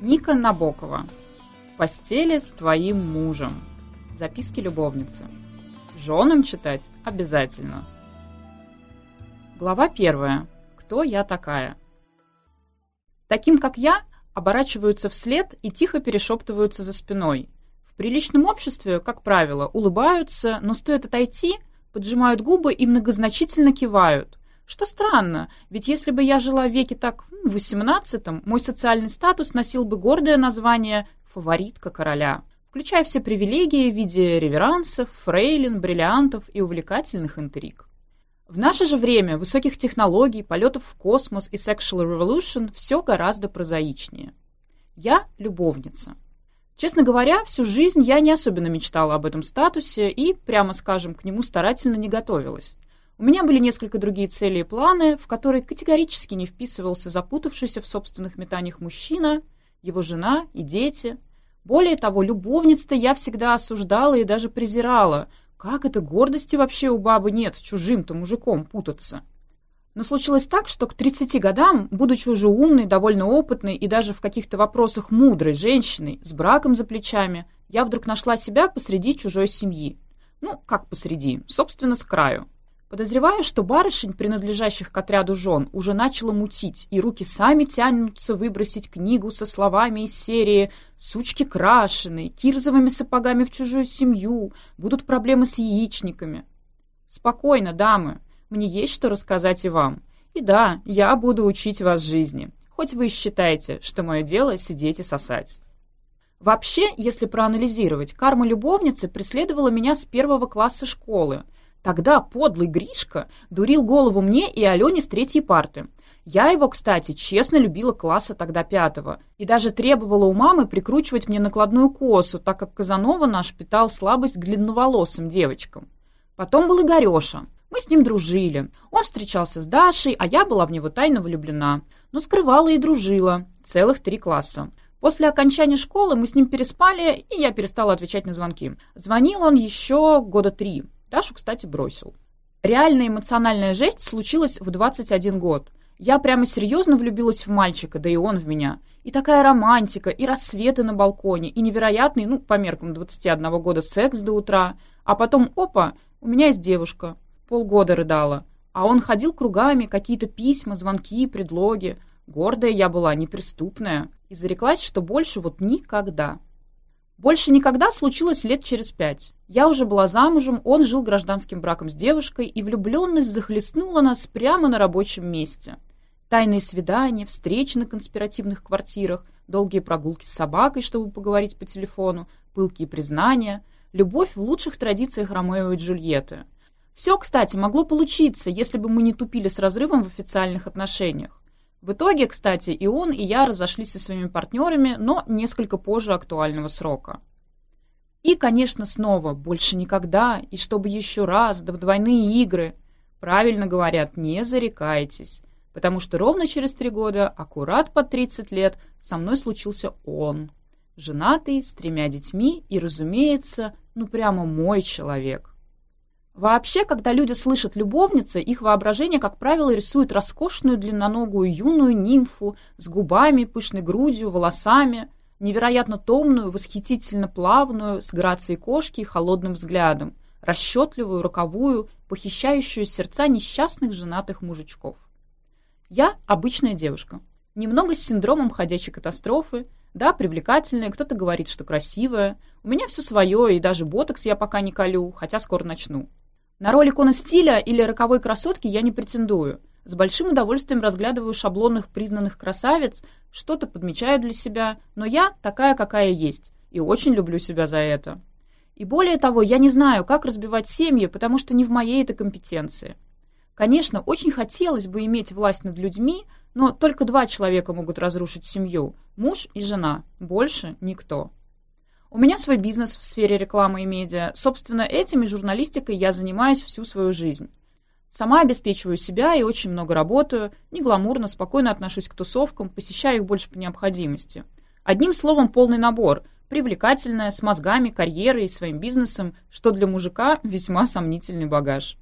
Ника Набокова. В постели с твоим мужем. Записки любовницы. Женам читать обязательно. Глава первая. Кто я такая? Таким, как я, оборачиваются вслед и тихо перешептываются за спиной. В приличном обществе, как правило, улыбаются, но стоит отойти, поджимают губы и многозначительно кивают. Что странно, ведь если бы я жила в веке так, в XVIII, мой социальный статус носил бы гордое название «фаворитка короля», включая все привилегии в виде реверансов, фрейлин, бриллиантов и увлекательных интриг. В наше же время высоких технологий, полетов в космос и sexual revolution все гораздо прозаичнее. Я любовница. Честно говоря, всю жизнь я не особенно мечтала об этом статусе и, прямо скажем, к нему старательно не готовилась. У меня были несколько другие цели и планы, в которые категорически не вписывался запутавшийся в собственных метаниях мужчина, его жена и дети. Более того, любовниц-то я всегда осуждала и даже презирала. Как это гордости вообще у бабы нет с чужим-то мужиком путаться? Но случилось так, что к 30 годам, будучи уже умной, довольно опытной и даже в каких-то вопросах мудрой женщиной, с браком за плечами, я вдруг нашла себя посреди чужой семьи. Подозреваю, что барышень, принадлежащих к отряду жен, уже начала мутить, и руки сами тянутся выбросить книгу со словами из серии «Сучки крашеные», «Кирзовыми сапогами в чужую семью», «Будут проблемы с яичниками». «Спокойно, дамы, мне есть что рассказать и вам. И да, я буду учить вас жизни, хоть вы и считаете, что мое дело сидеть и сосать». Вообще, если проанализировать, карма любовницы преследовала меня с первого класса школы – Тогда подлый Гришка дурил голову мне и Алене с третьей парты. Я его, кстати, честно любила класса тогда пятого. И даже требовала у мамы прикручивать мне накладную косу, так как Казанова наш питал слабость к длинноволосым девочкам. Потом был Игореша. Мы с ним дружили. Он встречался с Дашей, а я была в него тайно влюблена. Но скрывала и дружила. Целых три класса. После окончания школы мы с ним переспали, и я перестала отвечать на звонки. Звонил он еще года три. Дашу, кстати, бросил. Реальная эмоциональная жесть случилась в 21 год. Я прямо серьезно влюбилась в мальчика, да и он в меня. И такая романтика, и рассветы на балконе, и невероятный, ну, по меркам 21 года, секс до утра. А потом, опа, у меня есть девушка. Полгода рыдала. А он ходил кругами, какие-то письма, звонки, предлоги. Гордая я была, неприступная. И зареклась, что больше вот никогда. Больше никогда случилось лет через пять. Я уже была замужем, он жил гражданским браком с девушкой, и влюбленность захлестнула нас прямо на рабочем месте. Тайные свидания, встречи на конспиративных квартирах, долгие прогулки с собакой, чтобы поговорить по телефону, пылкие признания, любовь в лучших традициях Ромео и Джульетты. Все, кстати, могло получиться, если бы мы не тупили с разрывом в официальных отношениях. В итоге, кстати, и он, и я разошлись со своими партнерами, но несколько позже актуального срока. И, конечно, снова «больше никогда» и «чтобы еще раз», да в двойные игры. Правильно говорят, не зарекайтесь, потому что ровно через три года, аккурат под 30 лет, со мной случился он. Женатый, с тремя детьми и, разумеется, ну прямо мой человек. Вообще, когда люди слышат любовницы, их воображение, как правило, рисует роскошную длинноногую юную нимфу с губами, пышной грудью, волосами, невероятно томную, восхитительно плавную, с грацией кошки и холодным взглядом, расчетливую, роковую, похищающую сердца несчастных женатых мужичков. Я обычная девушка. Немного с синдромом ходячей катастрофы, да, привлекательная, кто-то говорит, что красивая. У меня все свое, и даже ботокс я пока не колю, хотя скоро начну. На роль кона стиля или роковой красотки я не претендую. С большим удовольствием разглядываю шаблонных признанных красавиц, что-то подмечаю для себя, но я такая, какая есть, и очень люблю себя за это. И более того, я не знаю, как разбивать семьи, потому что не в моей это компетенции. Конечно, очень хотелось бы иметь власть над людьми, но только два человека могут разрушить семью – муж и жена, больше никто. У меня свой бизнес в сфере рекламы и медиа. Собственно, этим и журналистикой я занимаюсь всю свою жизнь. Сама обеспечиваю себя и очень много работаю, не гламурно, спокойно отношусь к тусовкам, посещаю их больше по необходимости. Одним словом, полный набор. Привлекательная, с мозгами, карьерой и своим бизнесом, что для мужика весьма сомнительный багаж.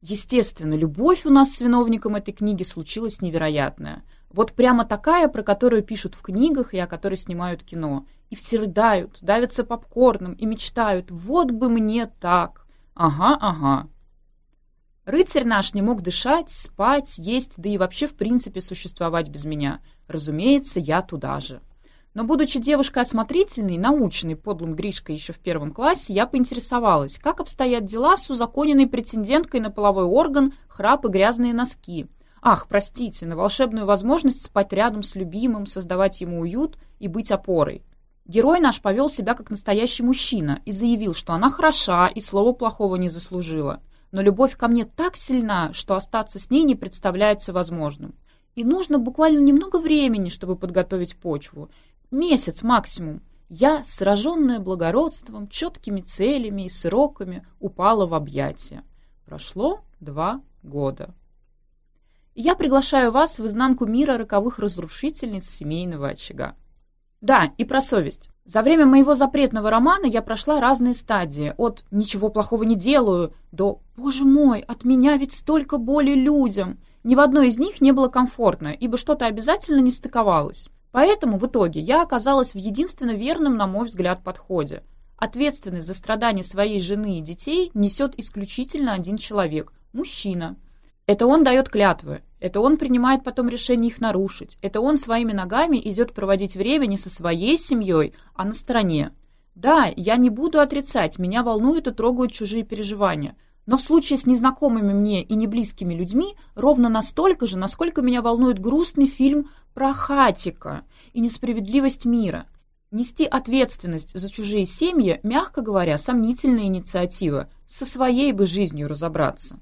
Естественно, любовь у нас с виновником этой книги случилась невероятная – вот прямо такая, про которую пишут в книгах и о которой снимают кино. И все рыдают, давятся попкорном и мечтают «вот бы мне так». Ага, ага. Рыцарь наш не мог дышать, спать, есть, да и вообще в принципе существовать без меня. Разумеется, я туда же. Но, будучи девушкой осмотрительной, научной подлым Гришкой еще в первом классе, я поинтересовалась, как обстоят дела с узаконенной претенденткой на половой орган храп и грязные носки – Ах, простите, на волшебную возможность спать рядом с любимым, создавать ему уют и быть опорой. Герой наш повел себя как настоящий мужчина и заявил, что она хороша и слова плохого не заслужила. Но любовь ко мне так сильна, что остаться с ней не представляется возможным. И нужно буквально немного времени, чтобы подготовить почву. Месяц максимум. Я, сраженная благородством, четкими целями и сроками, упала в объятия. Прошло два года. И я приглашаю вас в изнанку мира роковых разрушительниц семейного очага. Да, и про совесть. За время моего запретного романа я прошла разные стадии. От «ничего плохого не делаю» до «боже мой, от меня ведь столько боли людям». Ни в одной из них не было комфортно, ибо что-то обязательно не стыковалось. Поэтому в итоге я оказалась в единственно верном, на мой взгляд, подходе. Ответственность за страдания своей жены и детей несет исключительно один человек – мужчина. Это он дает клятвы, это он принимает потом решение их нарушить, это он своими ногами идет проводить время не со своей семьей, а на стороне. Да, я не буду отрицать, меня волнуют и трогают чужие переживания. Но в случае с незнакомыми мне и неблизкими людьми ровно настолько же, насколько меня волнует грустный фильм про хатика и несправедливость мира. Нести ответственность за чужие семьи, мягко говоря, сомнительная инициатива, со своей бы жизнью разобраться.